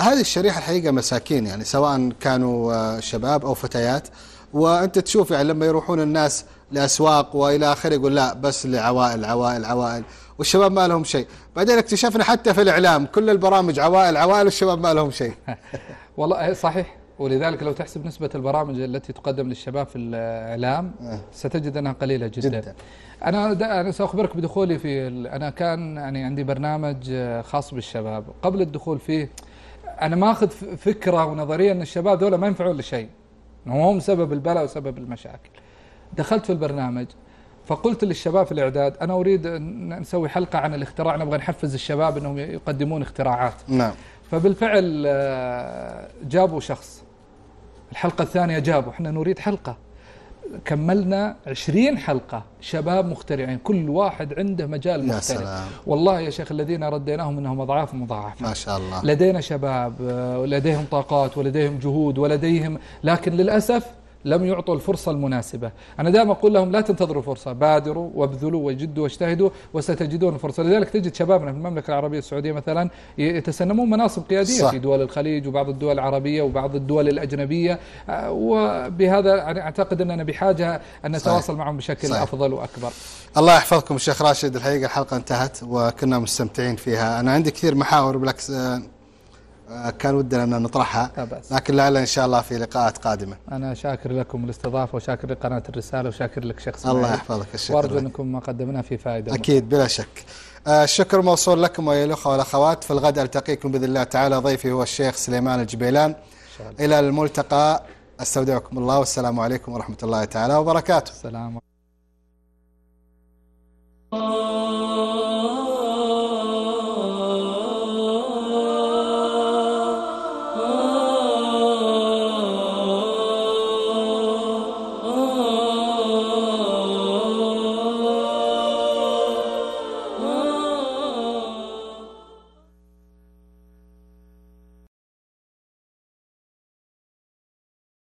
هذه الشريحة الحقيقة مساكين يعني سواء كانوا آه، شباب أو فتيات. وأنت تشوف يعني لما يروحون الناس لأسواق وإلى آخره يقول لا بس لعوائل عوائل عوائل. والشباب ما لهم شيء. بعدين اكتشفنا حتى في الإعلام كل البرامج عوائل عوائل والشباب ما لهم شيء. <laughs> والله صحيح. ولذلك لو تحسب نسبة البرامج التي تقدم للشباب في الإعلام آه. ستجد أنها قليلة جدا, جداً. أنا أنا سأخبرك بدخولي في أنا كان يعني عندي برنامج آه، خاص بالشباب. قبل الدخول فيه أنا ماخذ فكرة ونظرية أن الشباب دول ما ينفعون لشيء. هم سبب البلاء وسبب المشاكل. دخلت في البرنامج فقلت للشباب في الإعداد أنا أريد أن نسوي حلقة عن الاختراع نبغى نحفز الشباب أنهم يقدمون اختراعات. نعم. فبالفعل آه، جابوا شخص. الحلقة الثانية جابوا. إحنا نريد حلقة. كملنا عشرين حلقة. شباب مخترعين. كل واحد عنده مجال مختلف. سلام. والله يا شيخ الذين رديناهم إنهم أضعاف مضاعفة. ما شاء الله. لدينا شباب آه، ولديهم طاقات ولديهم جهود ولديهم لكن للأسف لم يعطوا الفرصة المناسبة. أنا دائما أقول لهم لا تنتظروا فرصة بادروا وابذلوا وجدوا واجتهدوا وستجدون الفرصة لذلك تجد شبابنا في المملكة العربية السعودية مثلا يتسنمون مناصب قيادية صح. في دول الخليج وبعض الدول العربية وبعض الدول الأجنبية. آه، وبهذا يعني أعتقد أننا بحاجة أن نتواصل معهم بشكل صحيح. أفضل وأكبر. الله يحفظكم الشيخ راشد. الحقيقة الحلقة انتهت وكنا مستمتعين فيها. أنا عندي كثير محاور بالعكس آه، كان ودنا أن نطرحها. أبس. لكن لعل إن شاء الله في لقاءات قادمة. أنا شاكر لكم الاستضافة وشاكر لقناة الرسالة وشاكر لك شخصيا الله يحفظك الشكر وأرجو أنكم ما قدمناه في فائدة أكيد بلا شك. آه، الشكر موصول لكم ويا الأخوة والأخوات. في الغد ألتقيكم بإذن الله تعالى. ضيفي هو الشيخ سليمان الجبيلان. إلى الملتقى. أستودعكم الله. والسلام عليكم ورحمة الله تعالى وبركاته. السلام عليكم.